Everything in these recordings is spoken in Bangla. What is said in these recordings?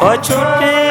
দয়া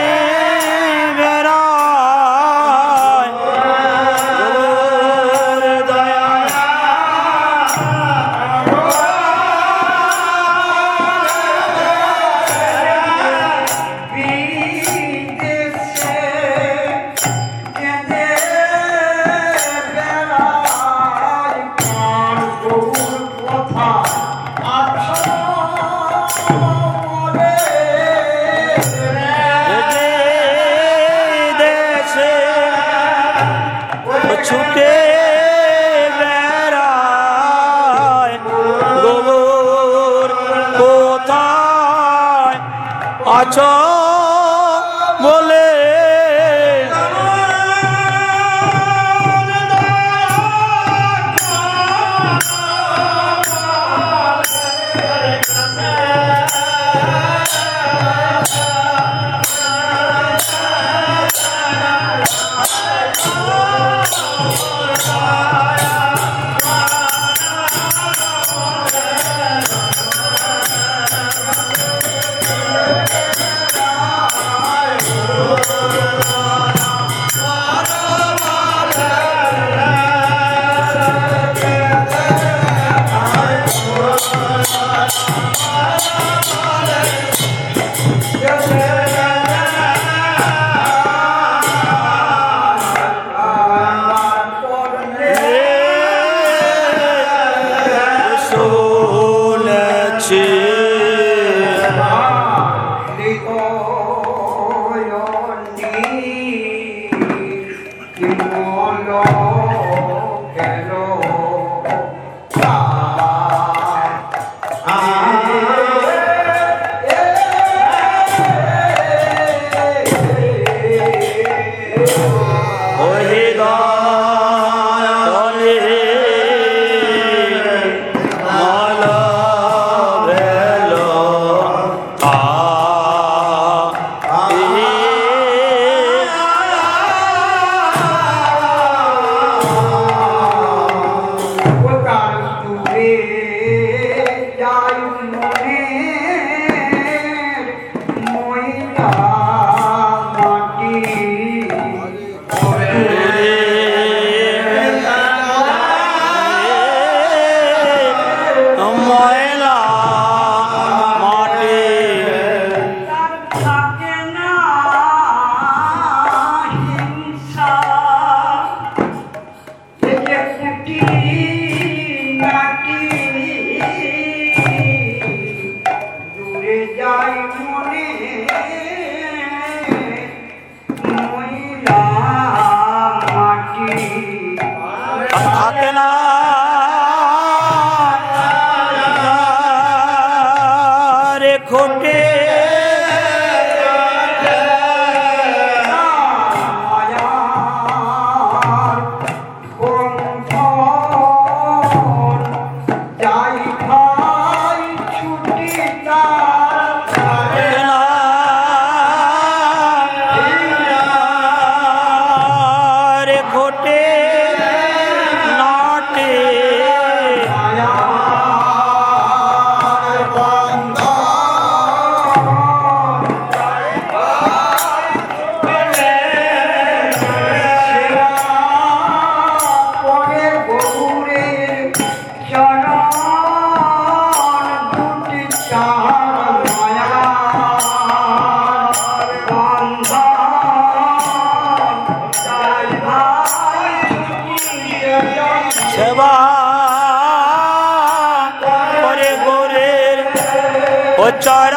died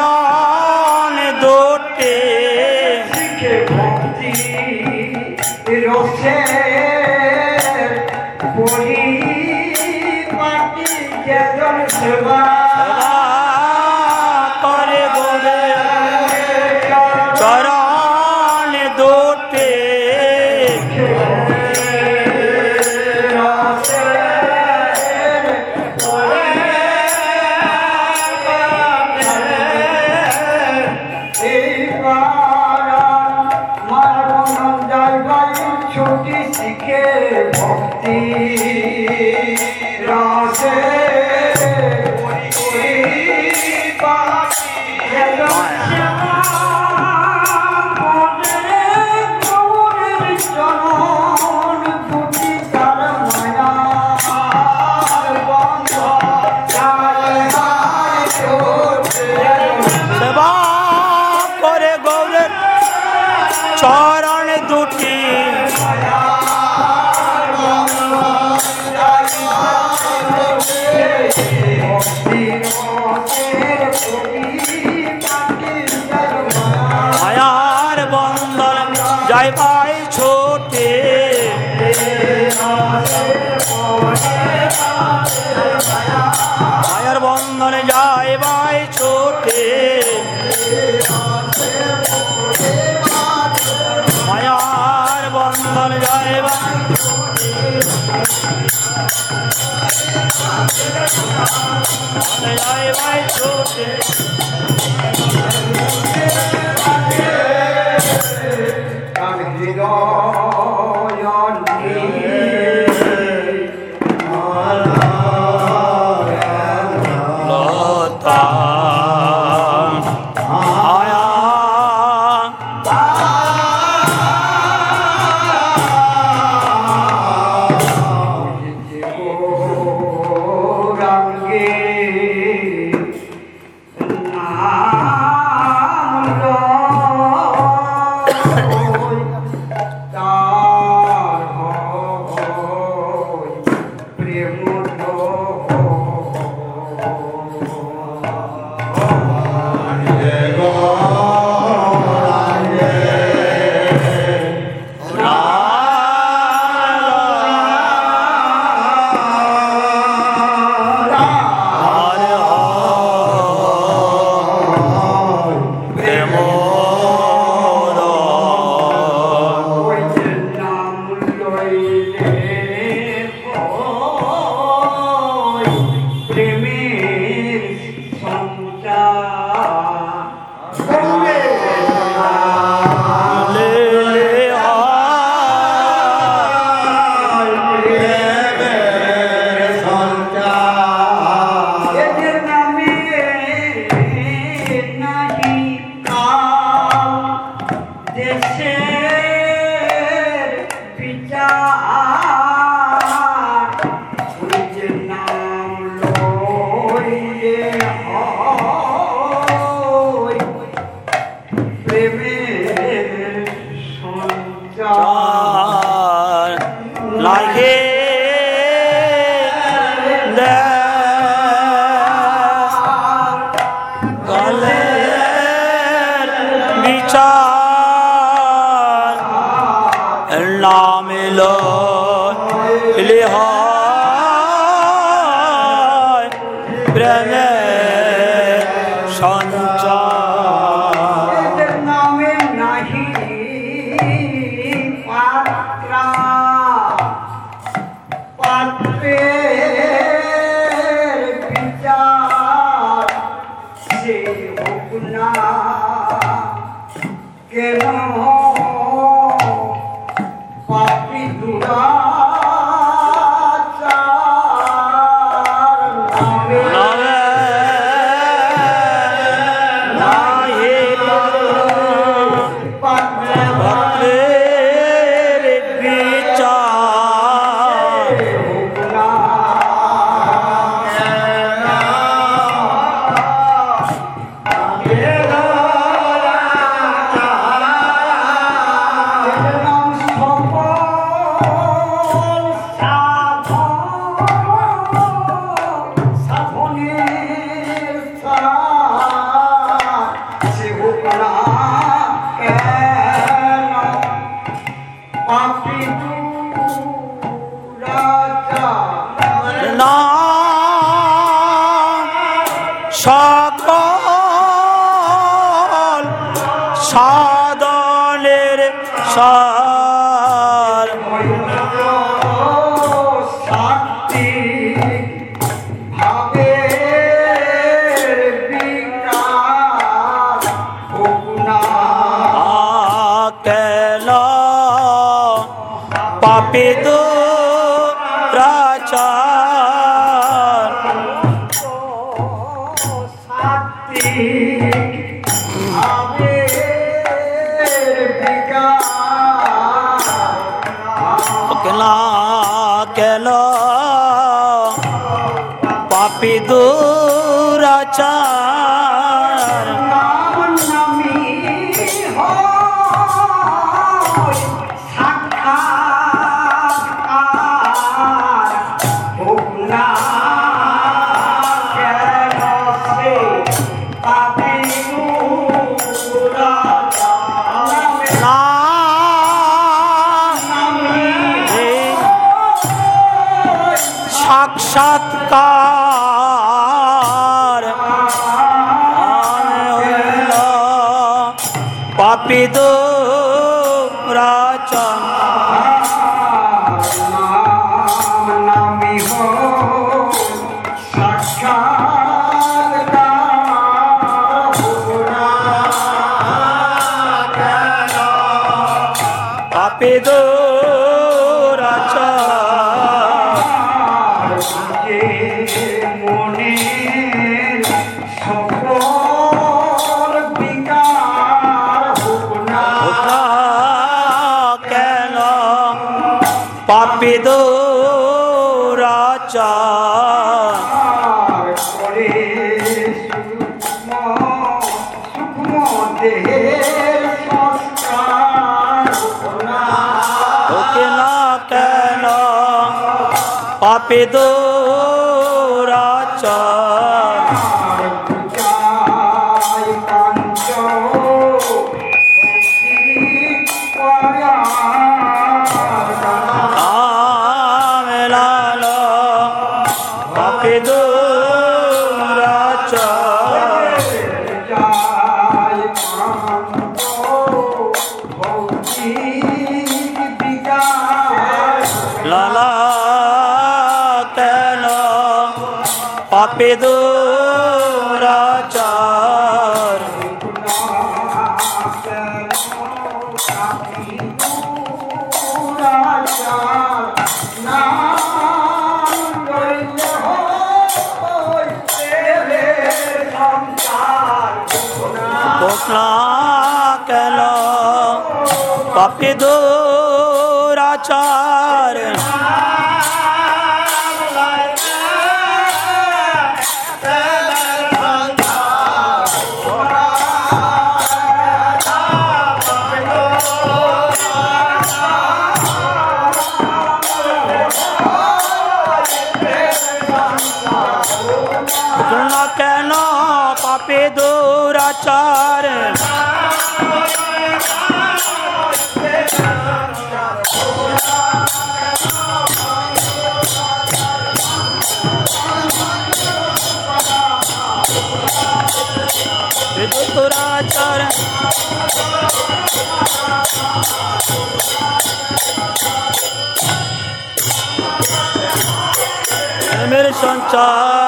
ਸੰਚਾਰ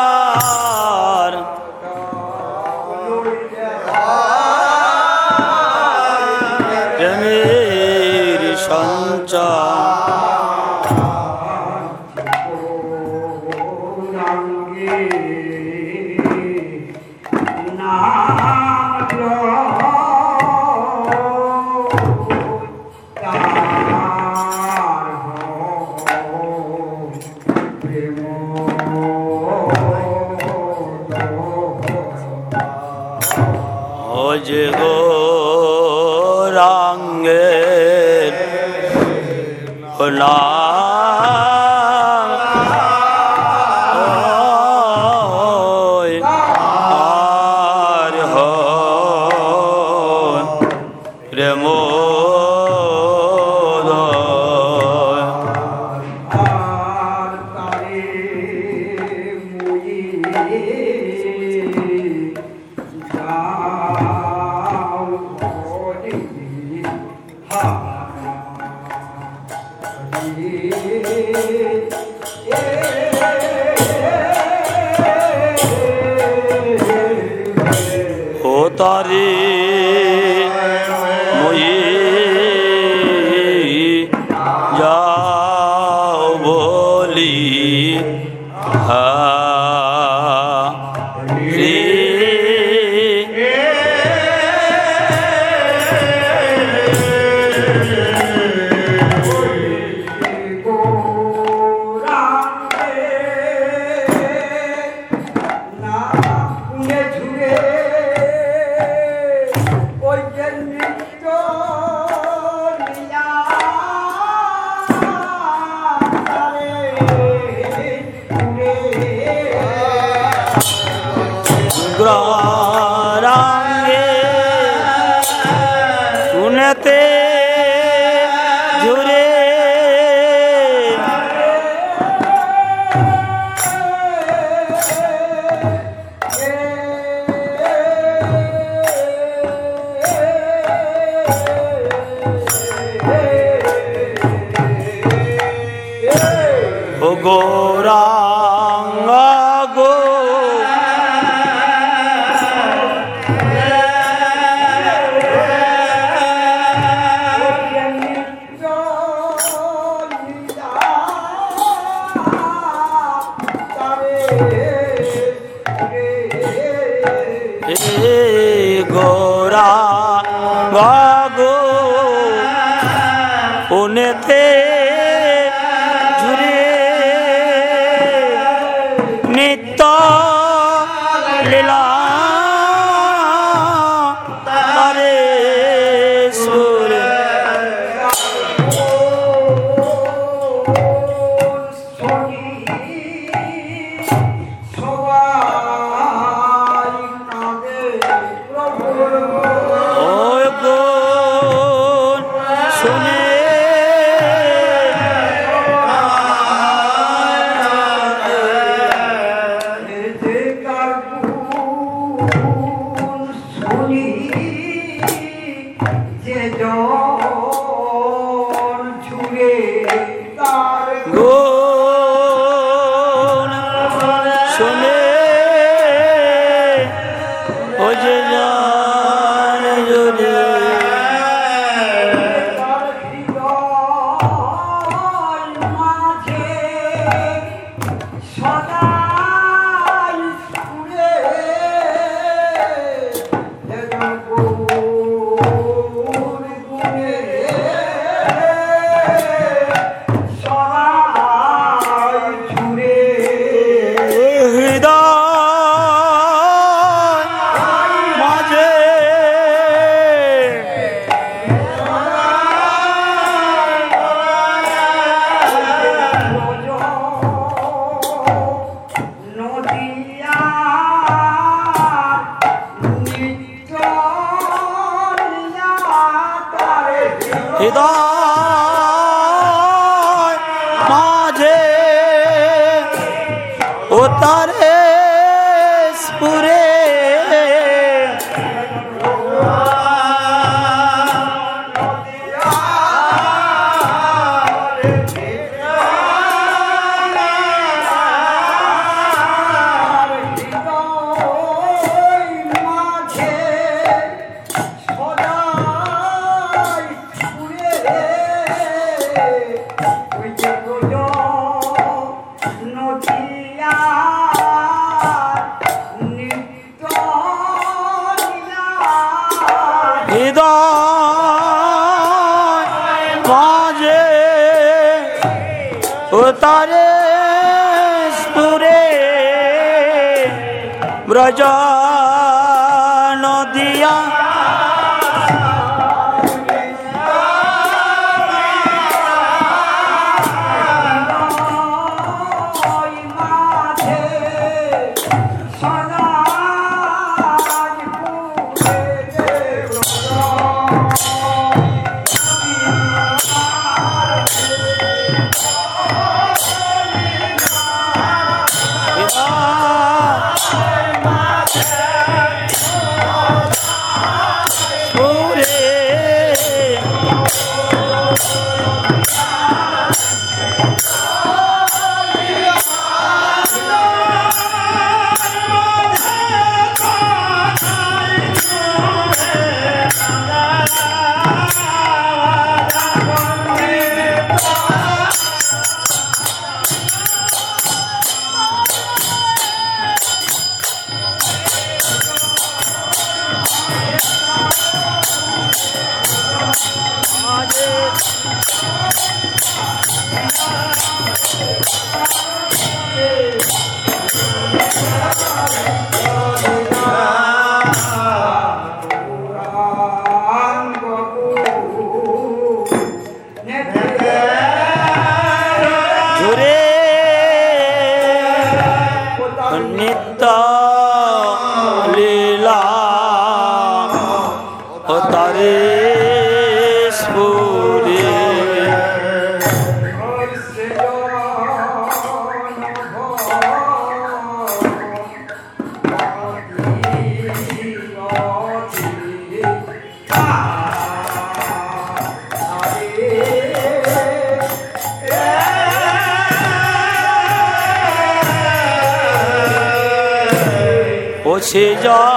ও তারে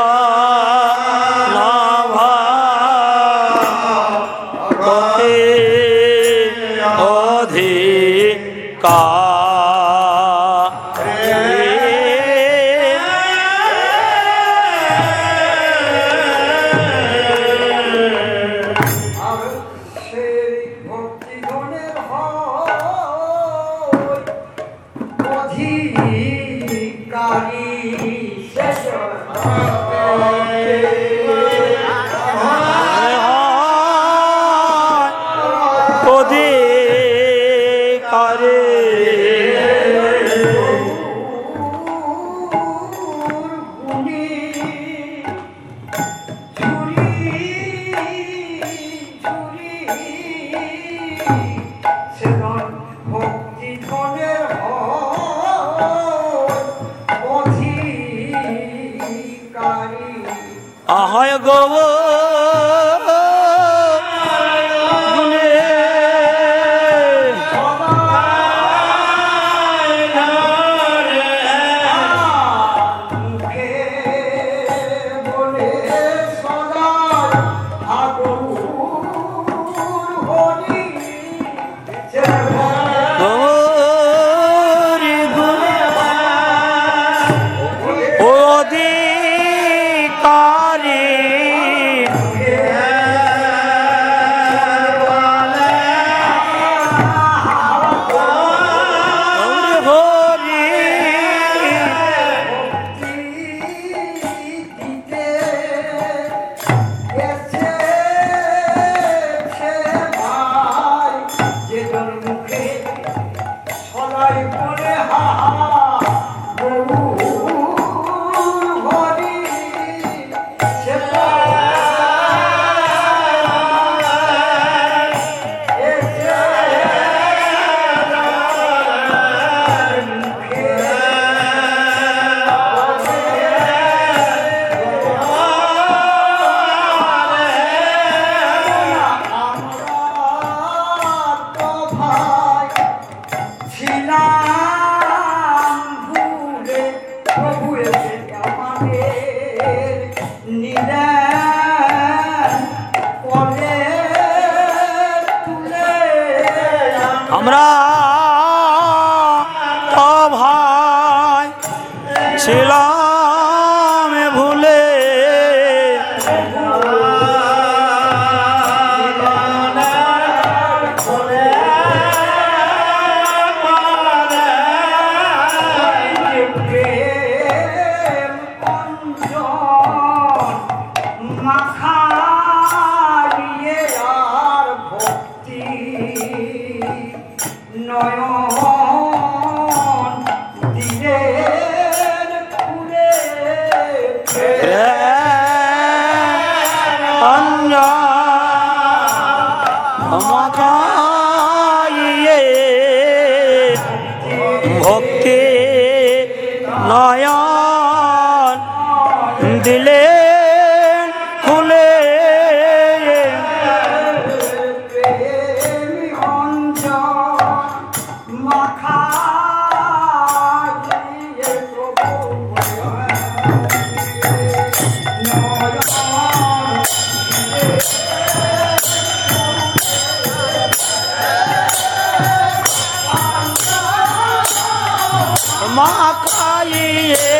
নিয়ে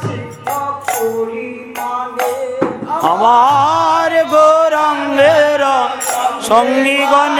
শিক্ষক পরিমাণে আমার গৌরাঙ্গের সঙ্গীগণে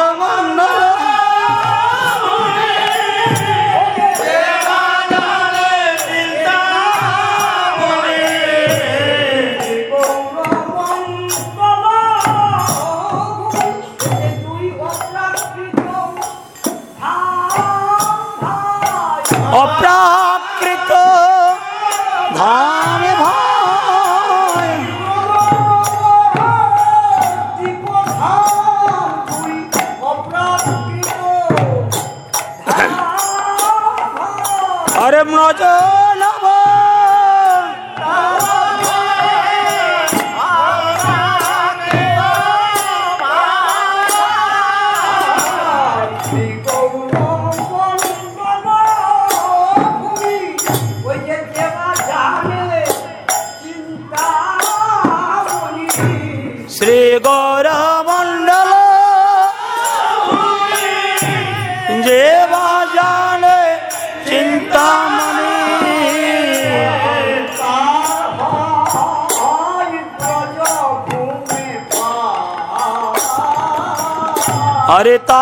हरिता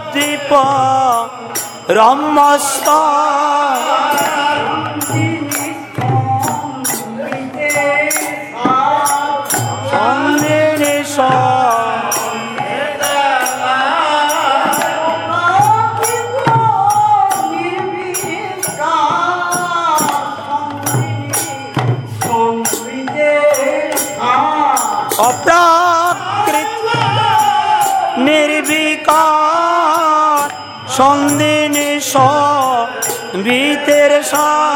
রম্মস্তা time.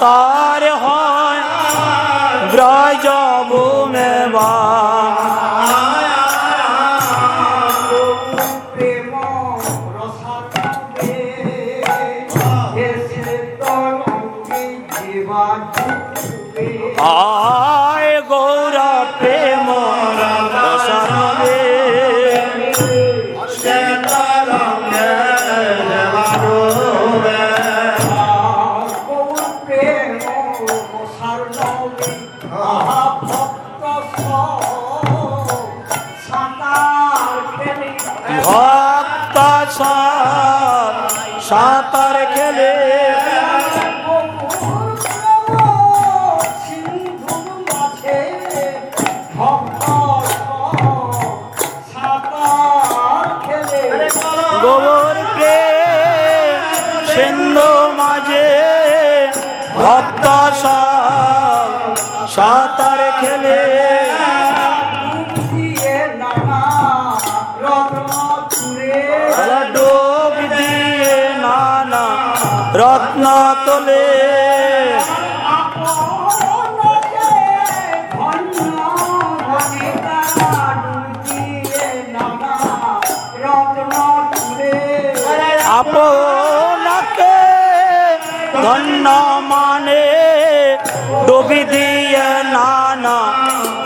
ਤਾਰ ਹੋਇ ਬਰਾਜਾ ਮੂ। ਵਾ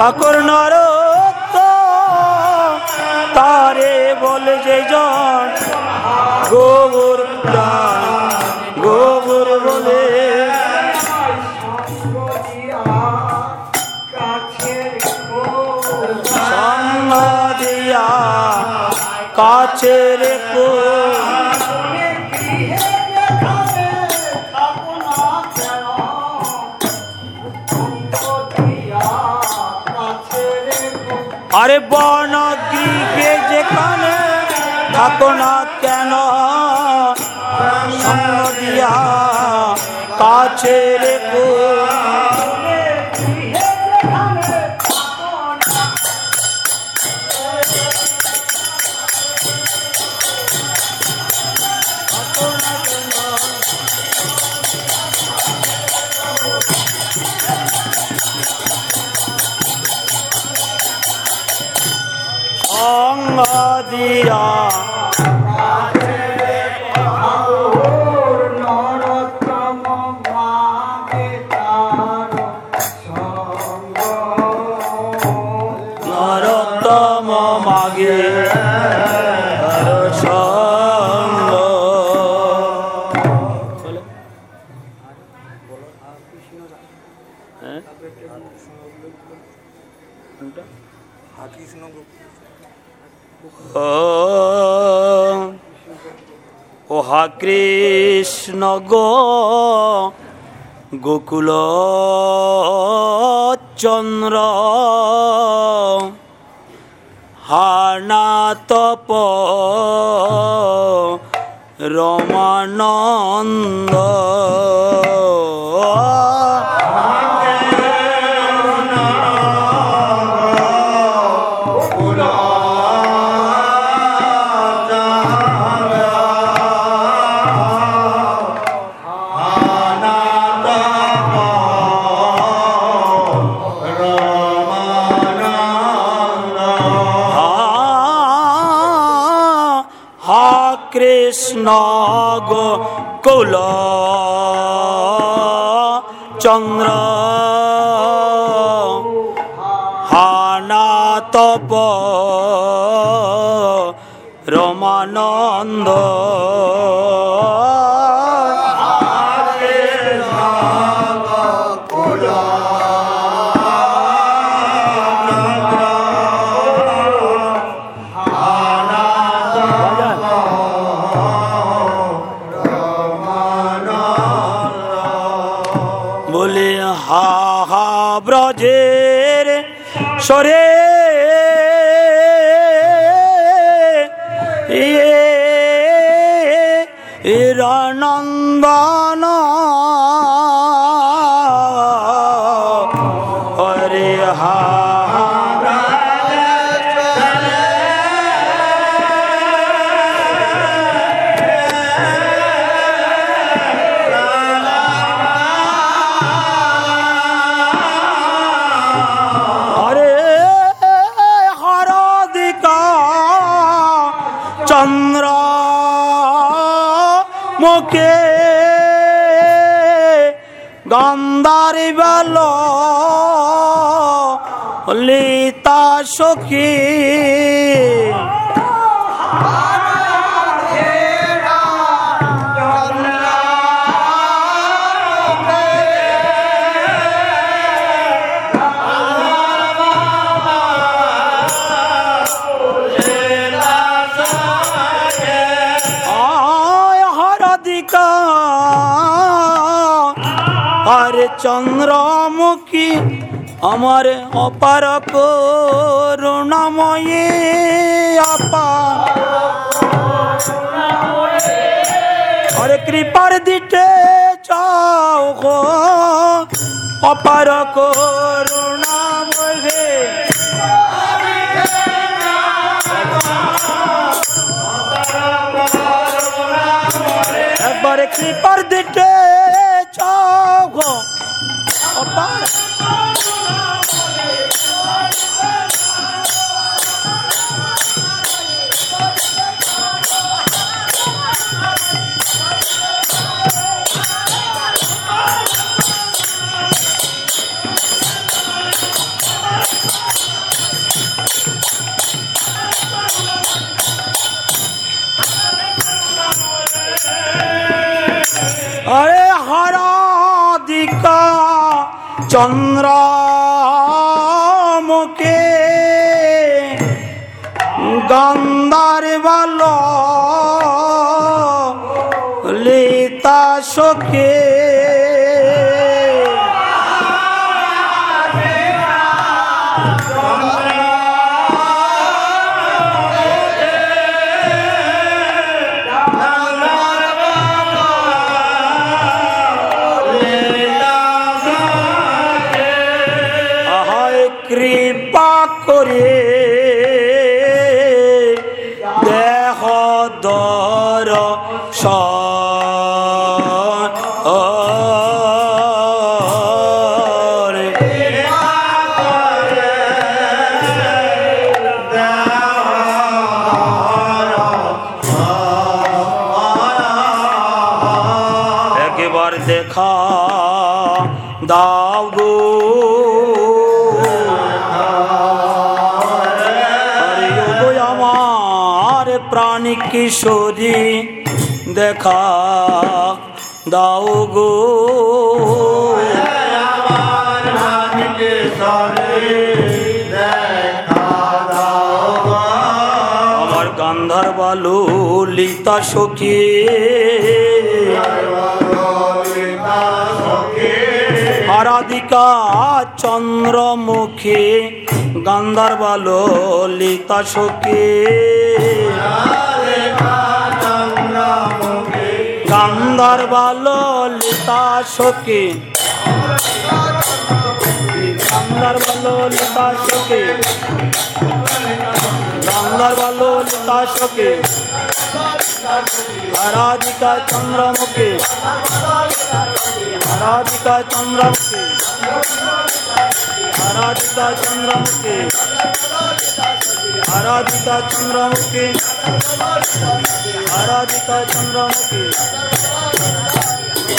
ঠাকুর নর তারে বলে যে জন গোবর প্রাণ। আরে বন দিকে যেখানে থাকো না কেন? দিয়া কাছে রেখো গো গোকুল চন্দ্র। হানা তপ রমানন্দ। চন্দ্র। হানা তপ রমানন্দ। সরে নন্দন মুখে গন্ধারি বল লিতা সখী। চন্দ্রমুখী আমার অপার করুণাময়ী আপা। আরে কৃপার দিতে চাও গো অপার করুণাময়ী চন্দ্র মুখে গন্ধার বল লিতা সখে গো। আমার গান্ধার লিতা সখী। আরাধিকা চন্দ্রমুখী গান্ধার লিতা সখী। গান্ধার লিতা সখী গান্ধার লিতা সখী গান্ধার লিতা সখী আরাধিকা চন্দ্রমুখী। আরাধিকা চন্দ্রমুখী। আরাধিকা চন্দ্রমুখী। আরাধিকা চন্দ্রমুখী। আরাধিকা চন্দ্রমুখী।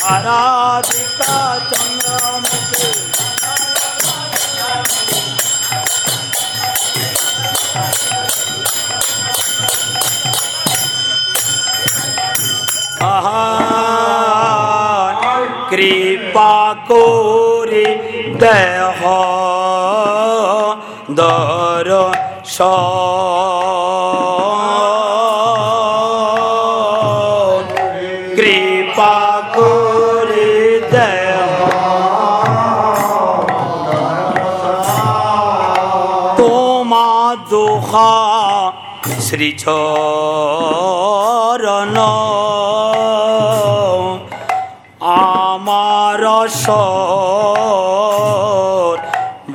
আরাধিকা চন্দ্রমুখী। আহা কৃপা করে দেহ দর শ্রীচরণ আমার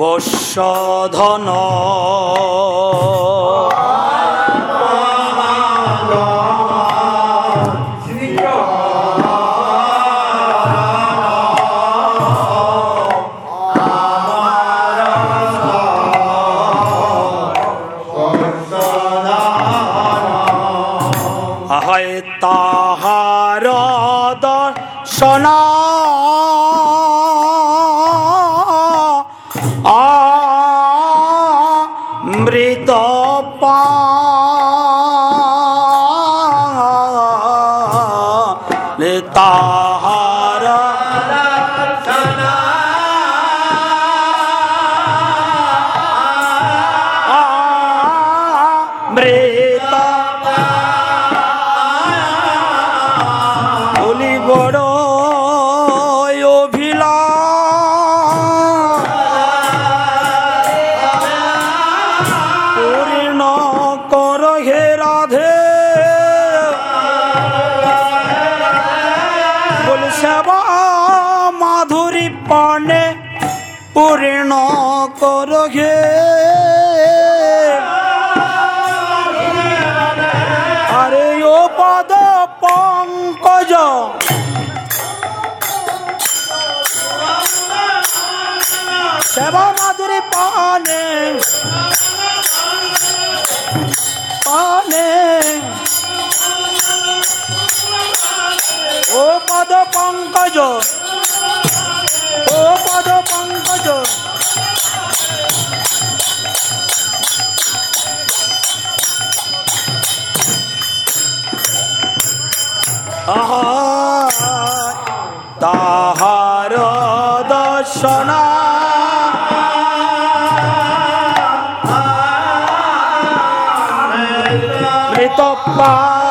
বর্ষধন 妈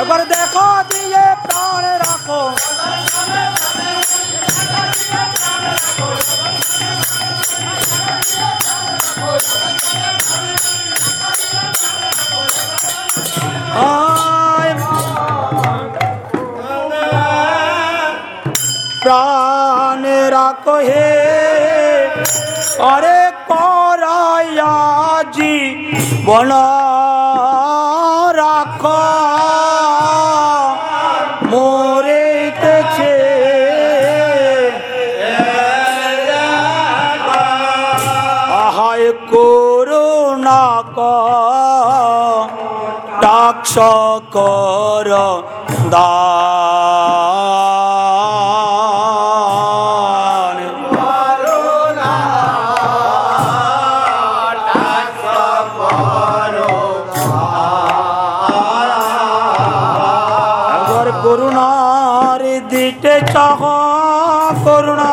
একবার দেখো দিয়ে প্রাণ রাখো। আয় প্রাণে রাখো হে। আরে করায়াজি বন রাখ। মরেতেছে আহায় করুণা টাক্ষ কর দান চাহ করুণা।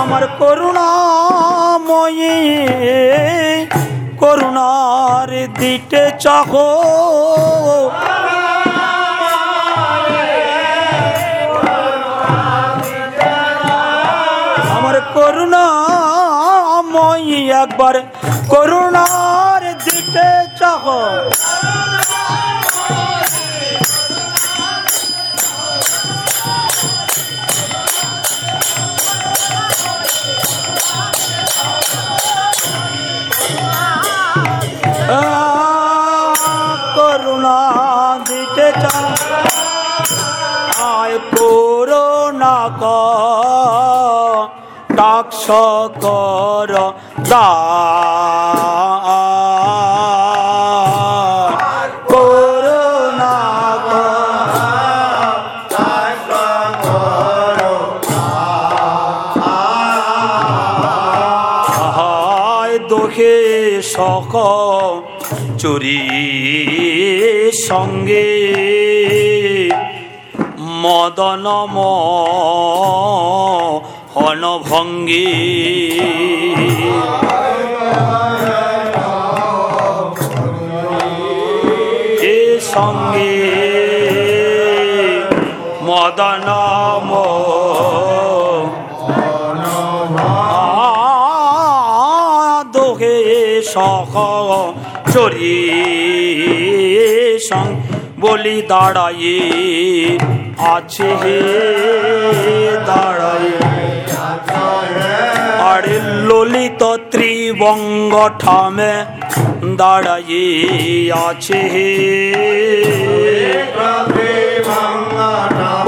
আমার করুণাময়ী করুণার দিতে চাহ। আমার করুণাময়ী একবার করুণার দিতে চাহ। সঙ্গে মদনম হনভঙ্গী এ সঙ্গে মদনম দোহে সখ চরি সং বলি দাঁড়ায়ে আছে হে দাঁড়ায়ে। আরে ললিত ত্রিবঙ্গ ঠামে দাঁড়ায়ে আছে হে।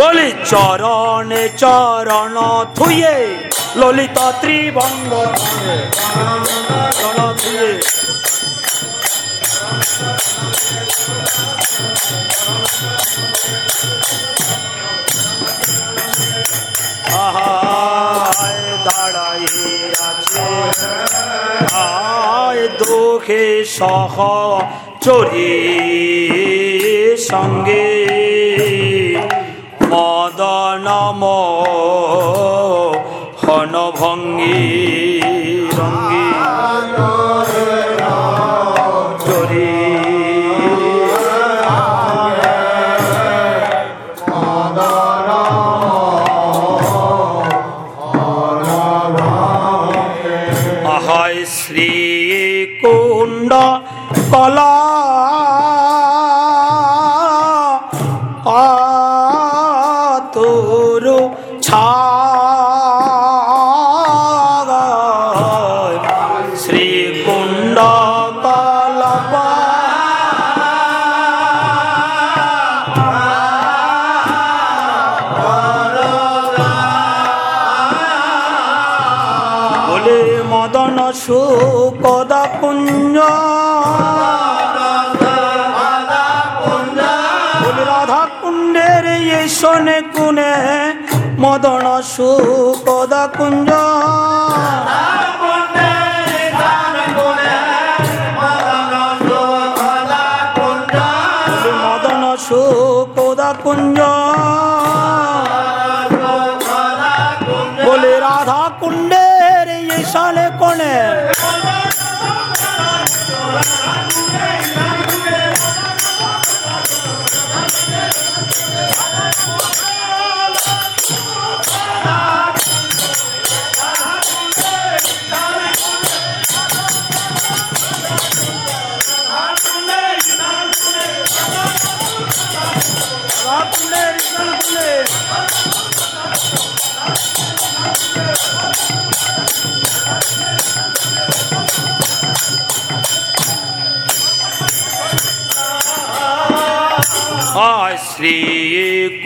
বলি চরণে চরণ থুয়ে ললিত ত্রিবঙ্গ চরণ থুয়ে আহায় দাঁড়াইয়ে আছে। আয় দুঃখে সহ চরি সঙ্গে। মদনম সুকদা পুঞ্জ রাধা কুণ্ডের এই শোনে কুনে মদন সুপদা কুঞ্জ।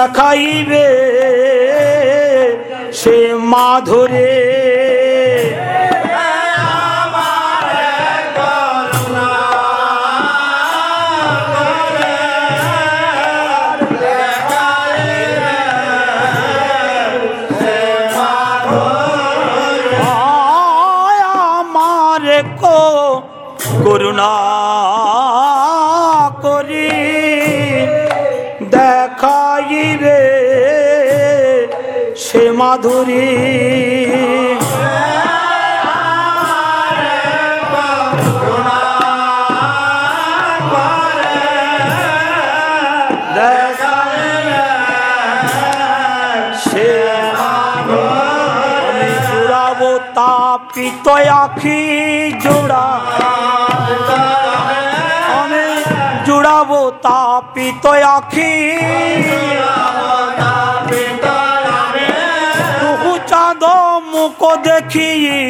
দেখাইবে সে মাধুরে মাধুরী। আখি জোড়া। আমি জুড়াবো তাপিত আখি মুখ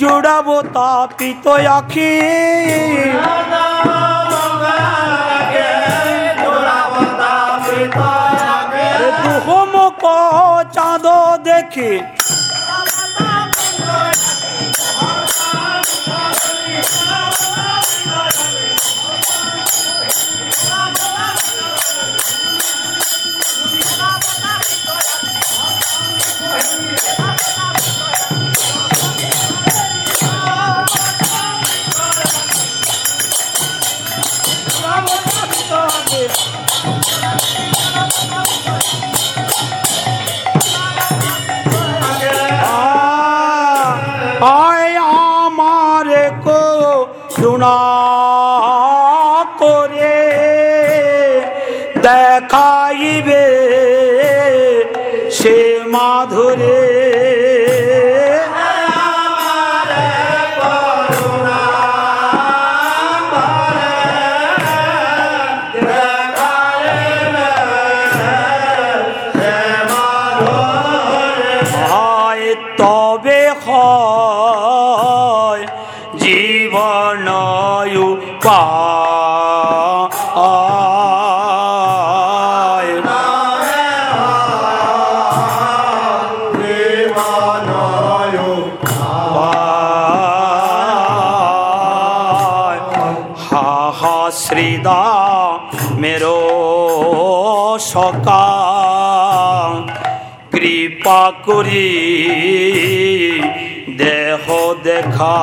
জোড়াবো তা পিত আখি চাঁদ দেখি। হা শ্রীদা মেরো সকা কৃপা করি দেহ দেখা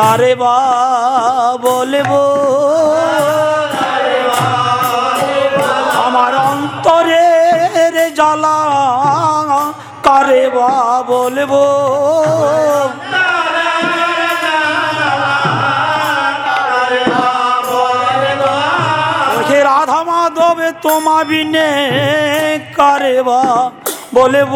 কারে বা বলব। আমার অন্তরের জ্বালা কারে বা বলব। রাধা মাধবে তোমা বিনে কারে বা বলব।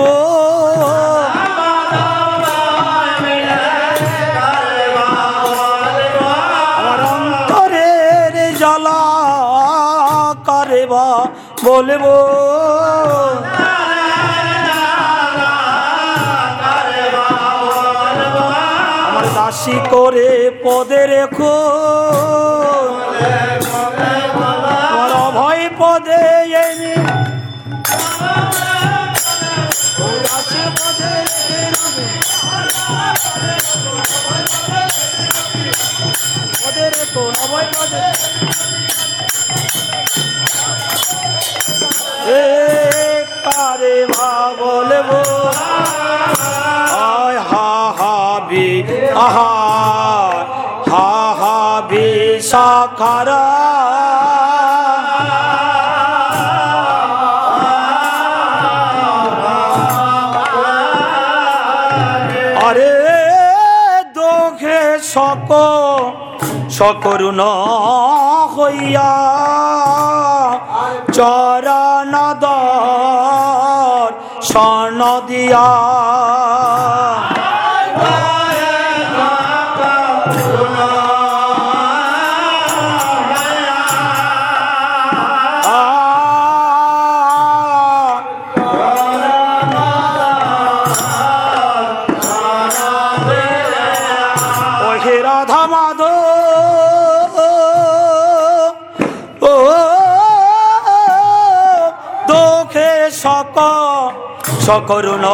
বলব। আমার দাসী করে পদে রেখো। আরে দোখে সক সকরুণ হইয়া চরণদ স্বর্ণ দিয়া সকরুণ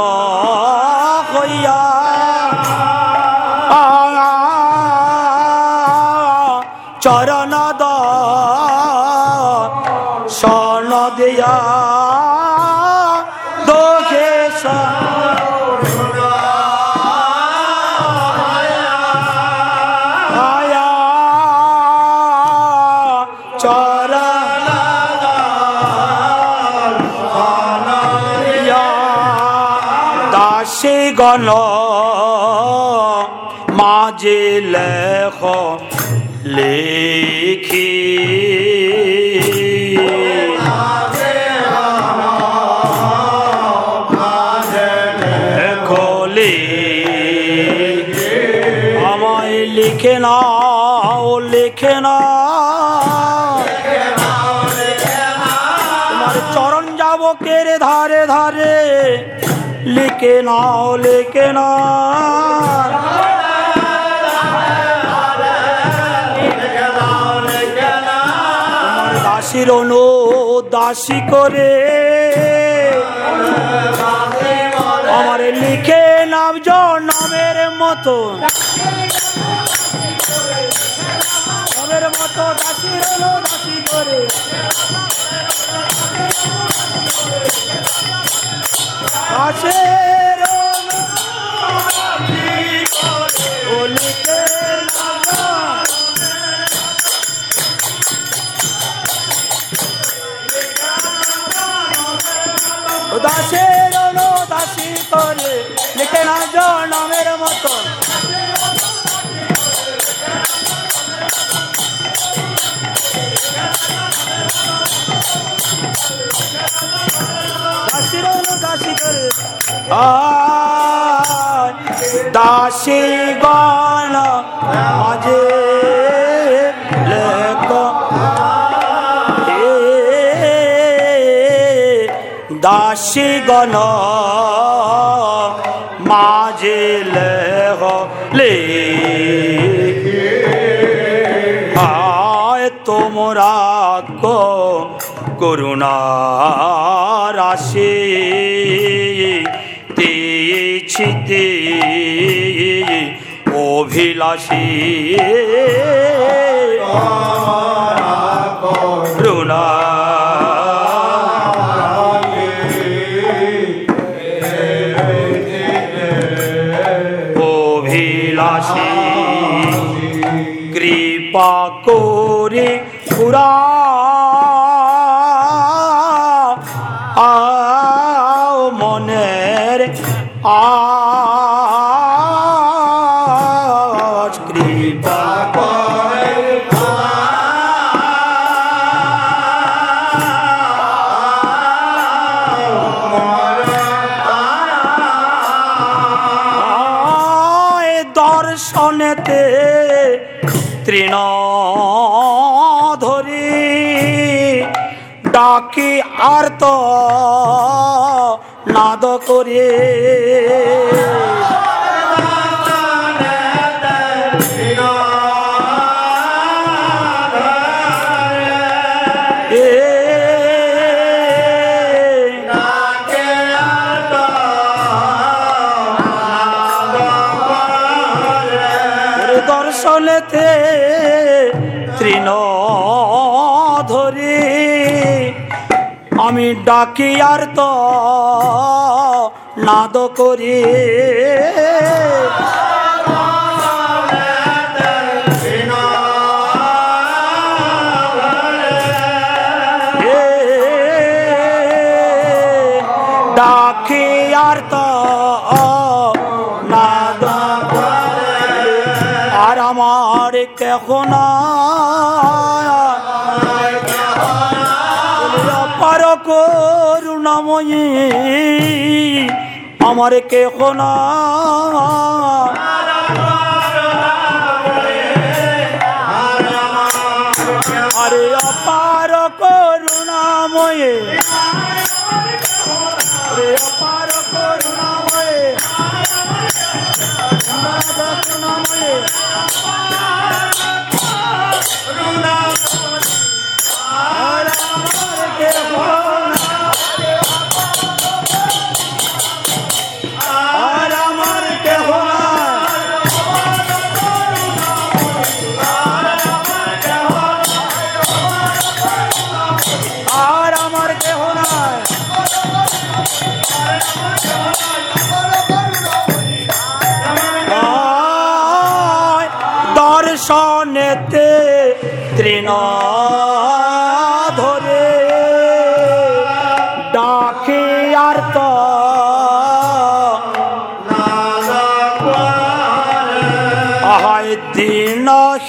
আমায় লিখে নাও লিখে না তোমার চরণ যাব কেরে ধারে ধারে লিখে নাও লিখে না দাসীর অনু দাসী করে। আমার লিখে নাম নামের মতো। মতো দাসী নামের মতন। দাসী গণ মাঝে দাসী গণ করুণা রাশি তেছিতে অভিলাষী। করুণা। কৃপা করে পুরা তো নাদ করে ডাকি আর তো নাদ করি। আর আর আমার কেখন পার করুণাময়ী আমার কে আরে অপার করুণাময়ে। অপার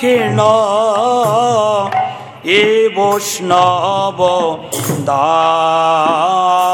দিনহীন এ বৈষ্ণব Das.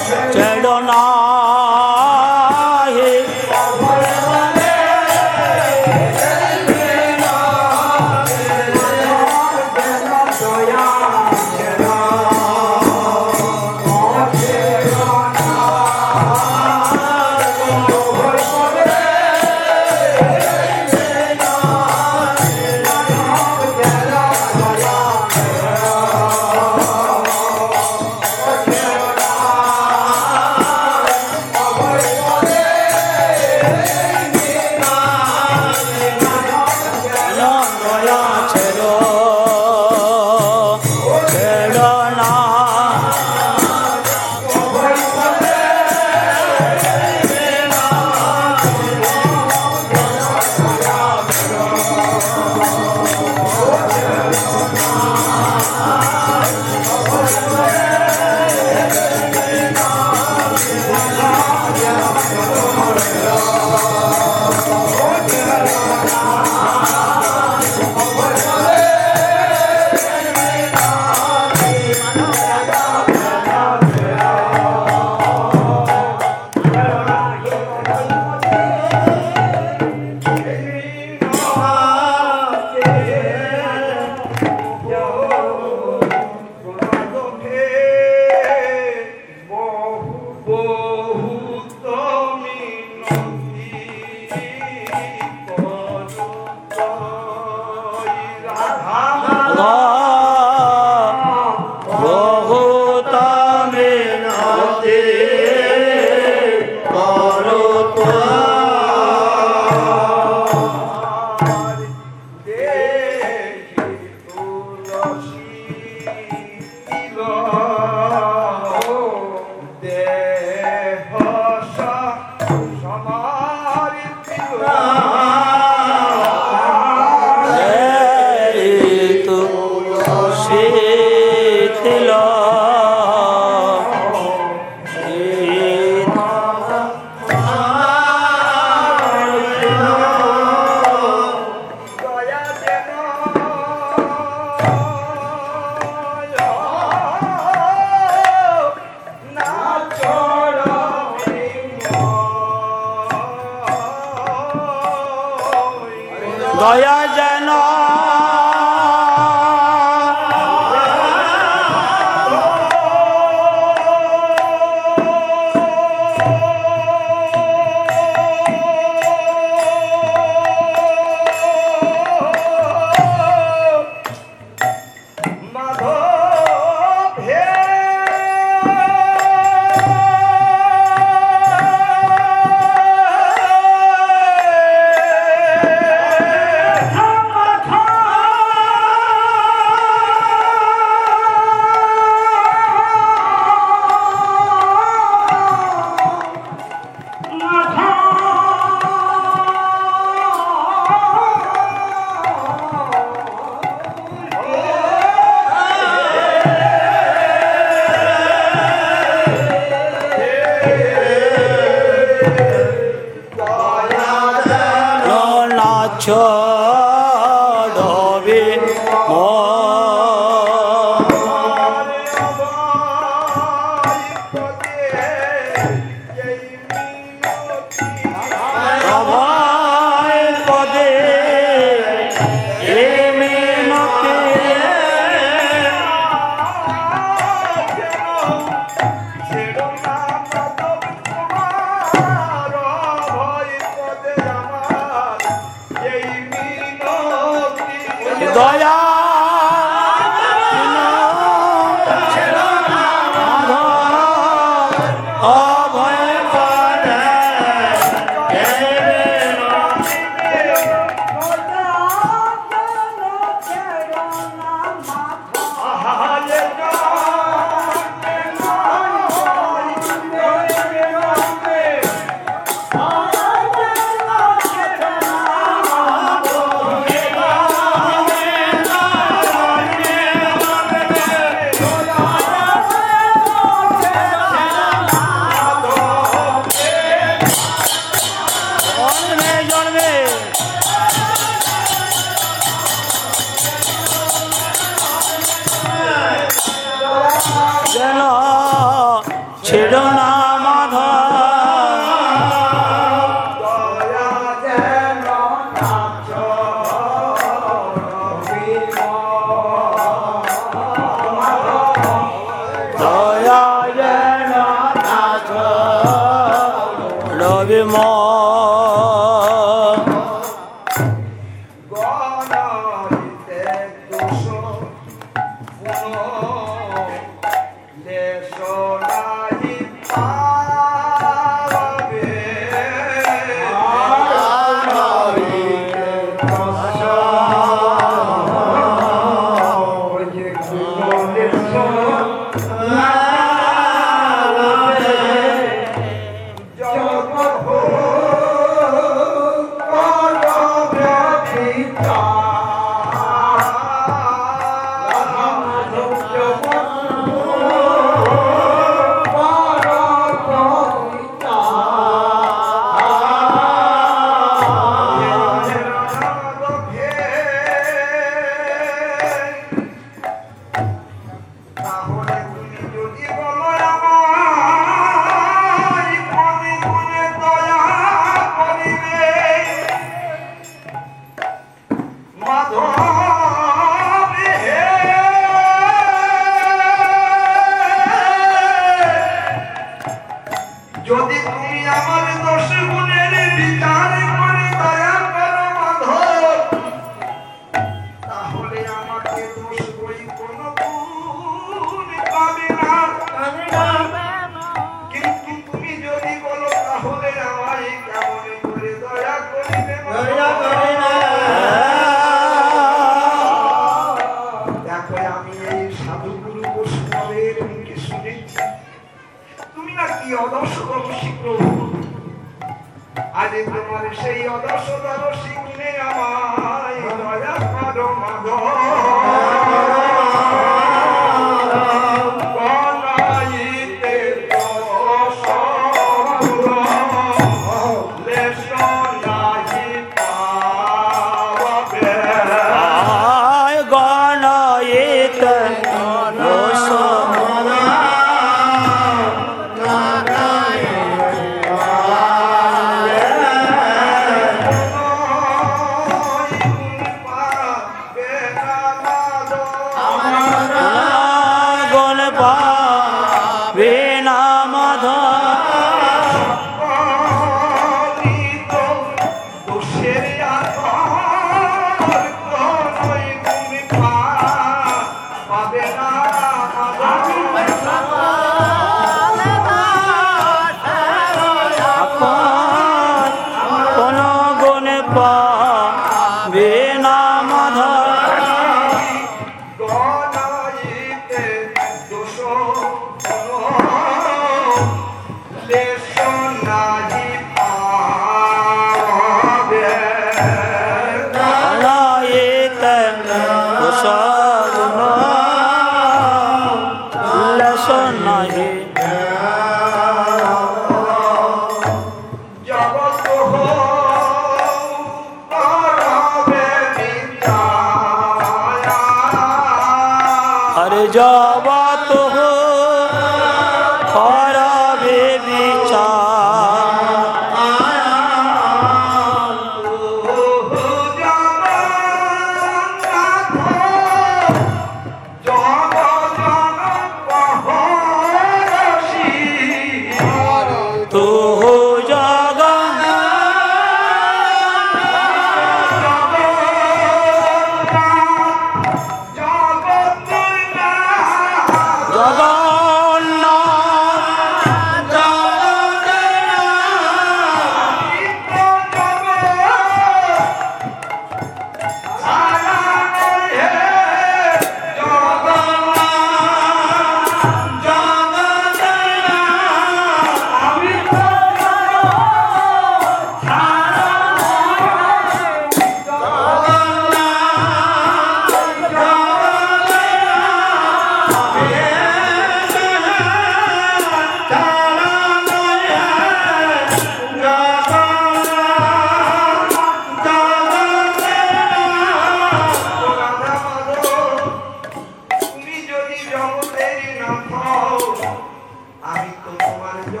I'm going to go to the hospital.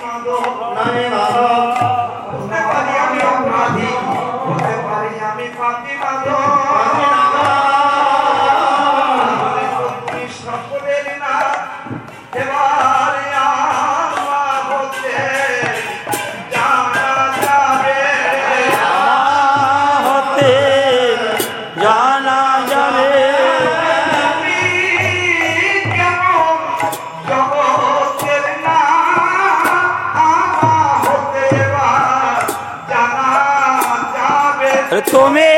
I'm going to go to the. শ্রমে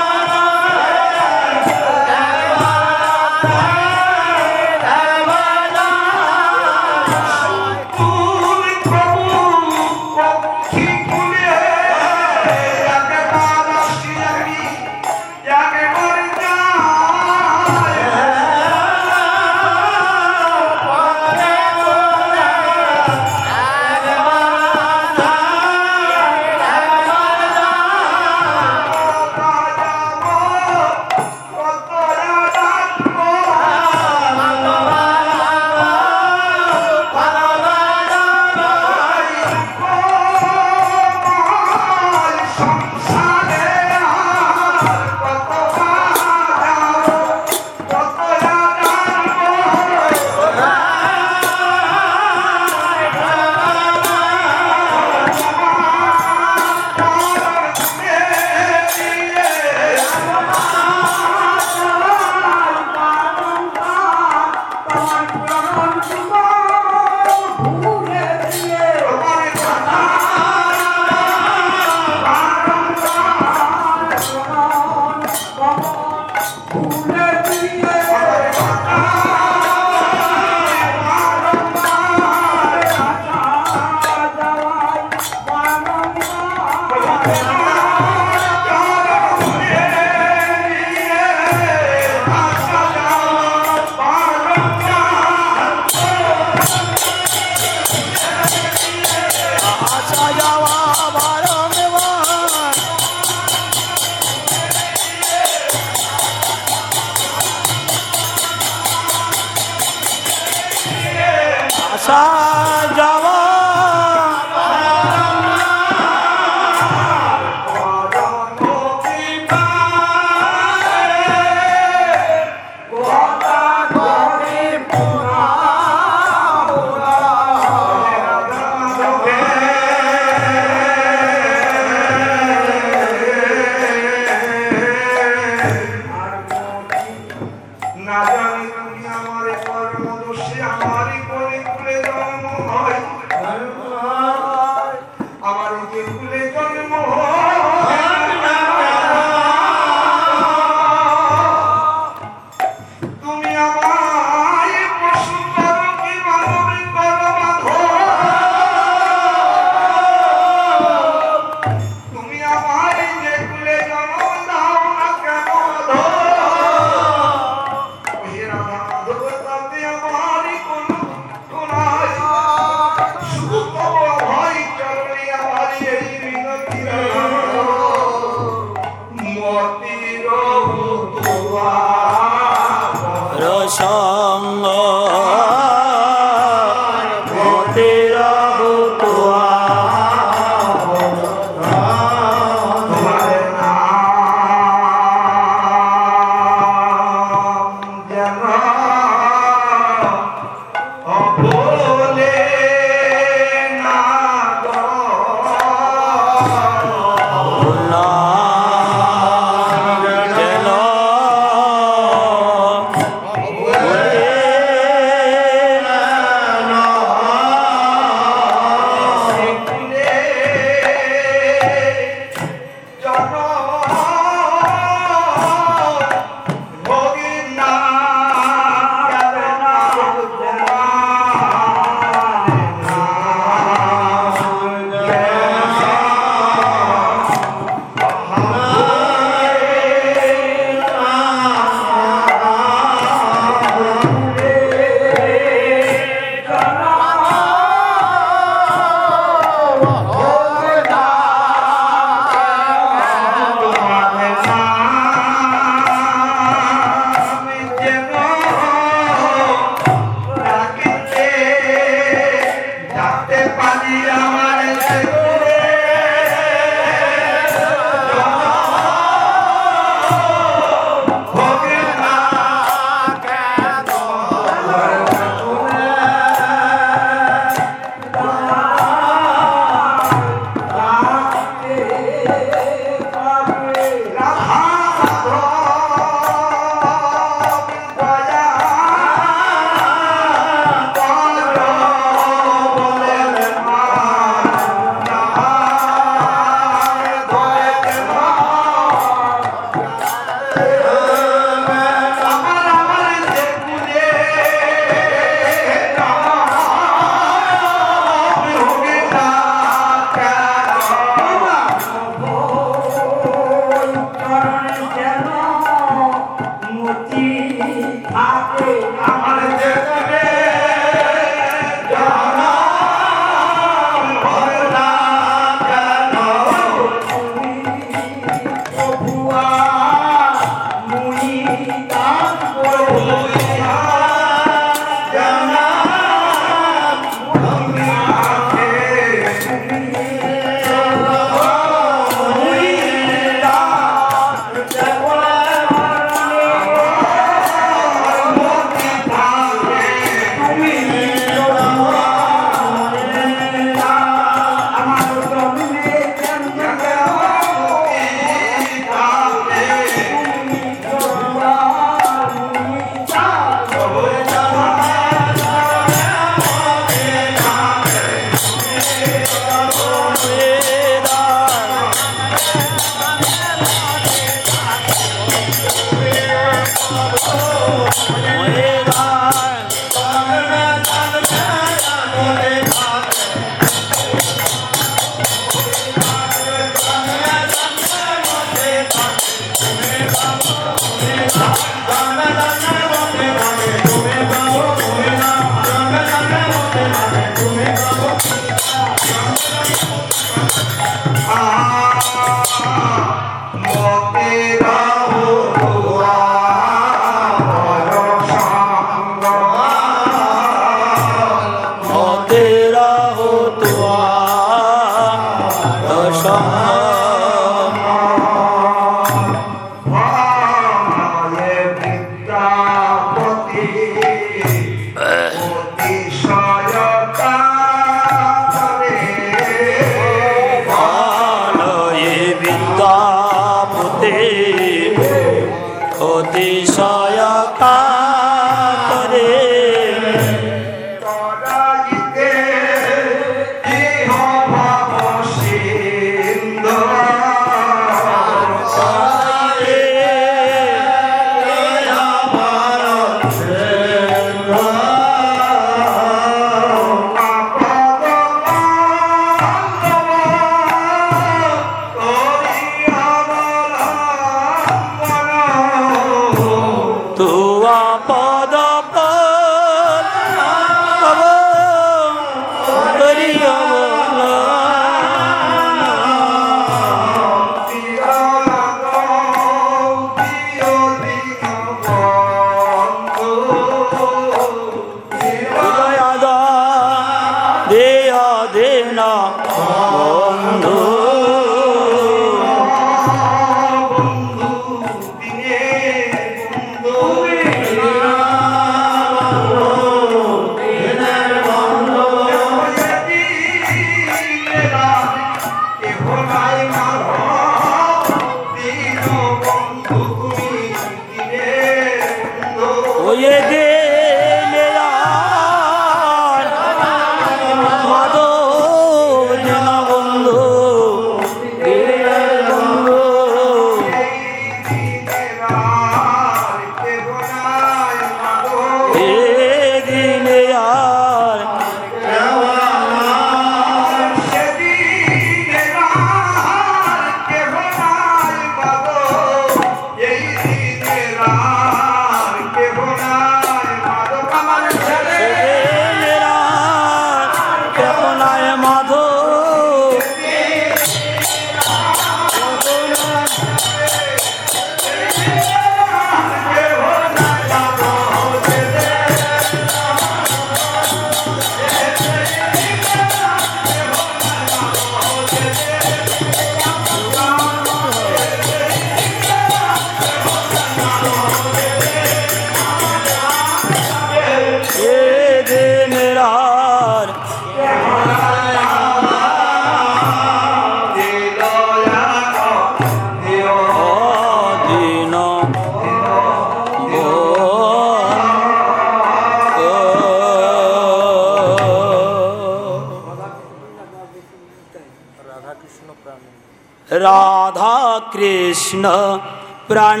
প্রাণ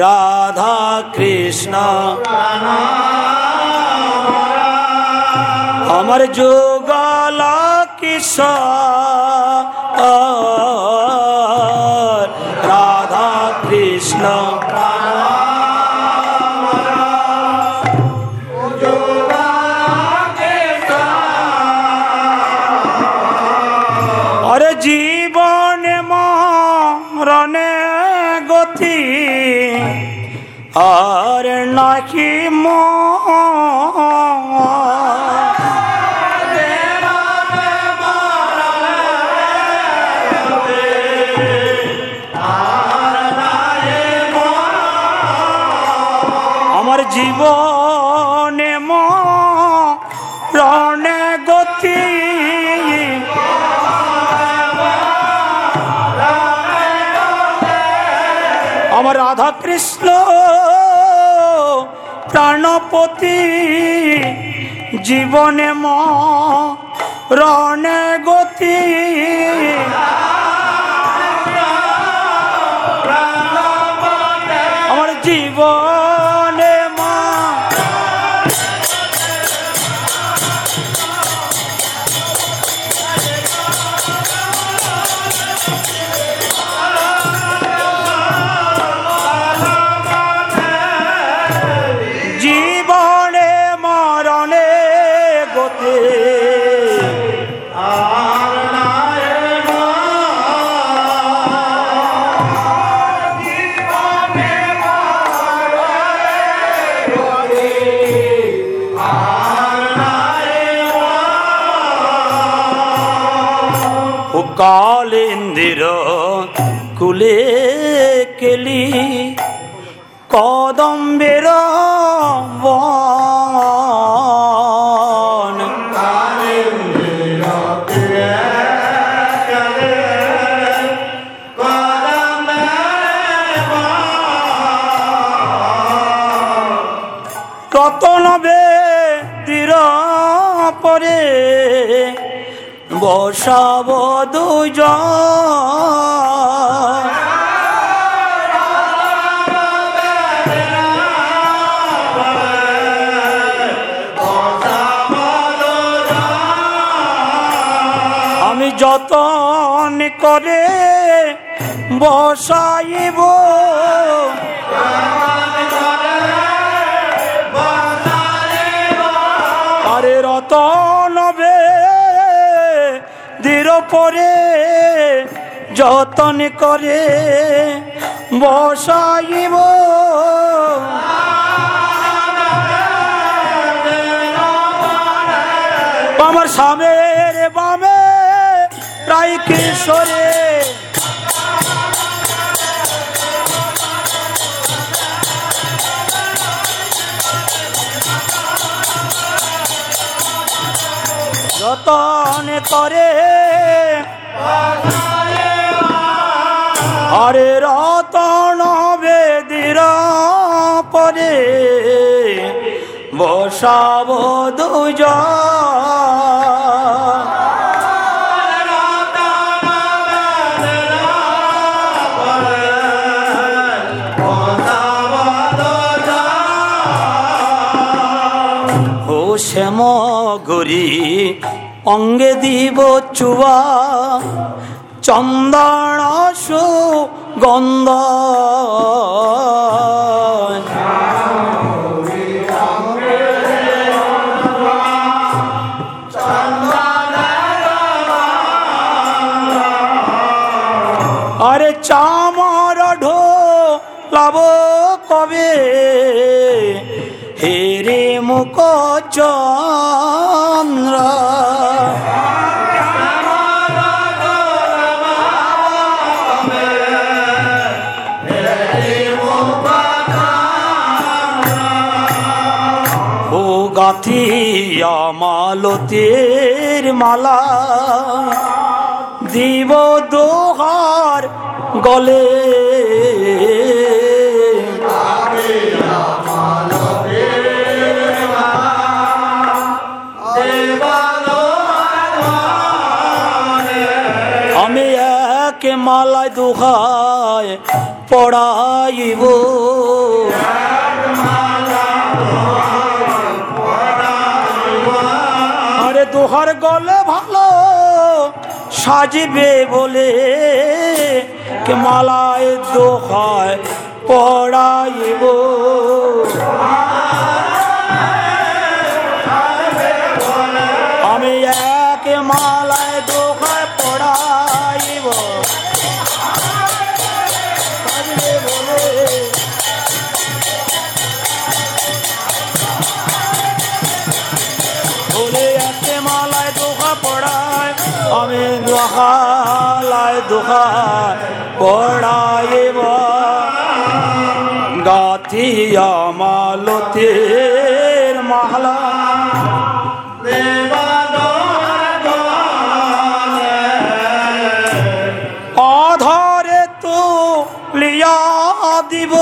রাধা কৃষ্ণ আমার যোগালা কিশোর দানপতি জীবনে মনে গো মন্দির কুলে কেলি কদম্বের বন। রতনবে দৃঢ় পরে বসাব দুজন বসাইব। আরে রতন দৃঢ় পরে যতন করে বসাইব। আমার সামের বামে রাই কিশোরে যতন করে। আরে রতন বেদির পরে বসাব দুজন। ও শ্যাম গরি অঙ্গে দিব চুয়া চন্দন সুগন্ধ। আরে চামর ঢো লাভ কবে? হেরে মুখ গাথিয়া মালতের মালা দিব দোহার গলে। আমি এক মালায় দোহায় পড়াইব। গলে ভালো সাজিবে বলে কে মালায় দোহায় পড়াইব। পড়াইব। গাথিয়া মালতের মালা। অধরে তো লিয়া দিব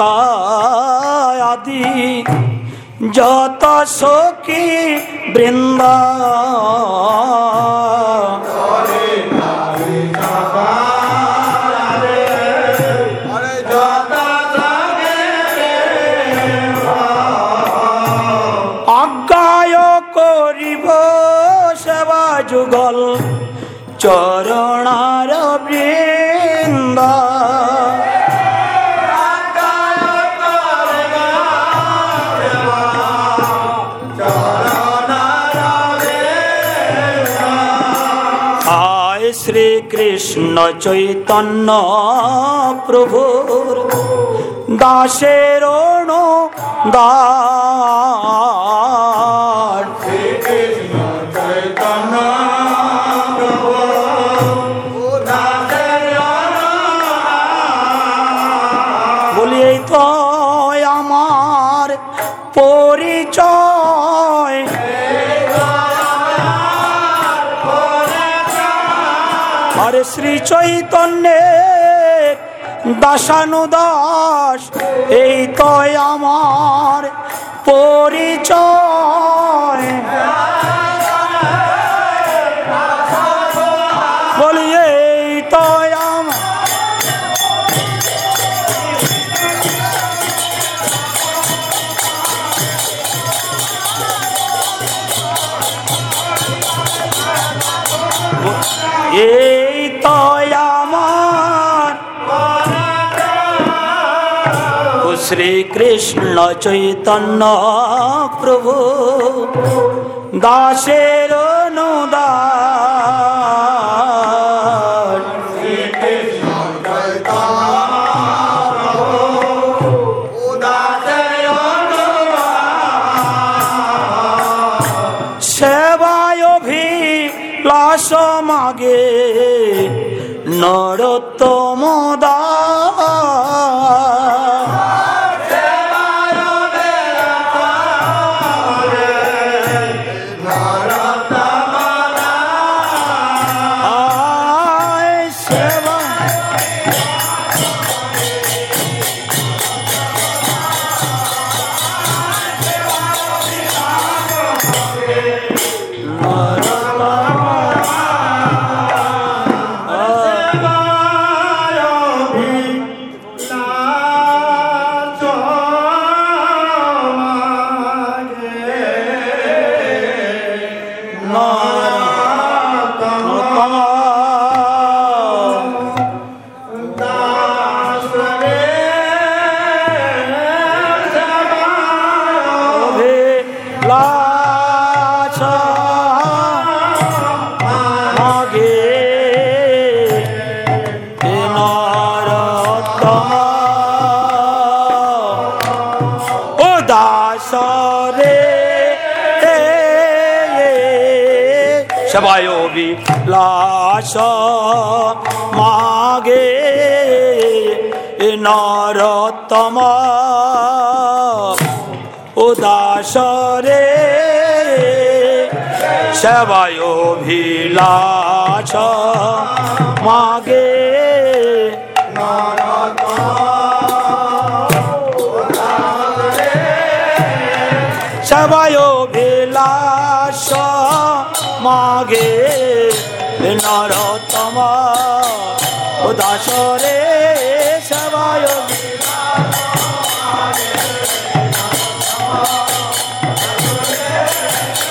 का आदि जाता सो की वृंदा শ্রীকৃষ্ণ চৈতন্য প্রভুর দাসের দার চৈতন্যের দাসানুদাস এই তো আমার শ্রীকৃষ্ণ চৈতন্য প্রভু। দাসের বিলাস মাগে নরতম উদাসরে সেবায় ভিলাস মাগে সেবায় মাগে নরতম উদাসরে সেবায়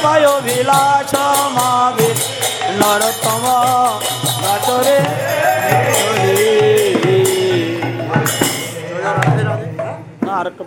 বায়ু বিলাস মাগে। নরতম গাতরে আর একটা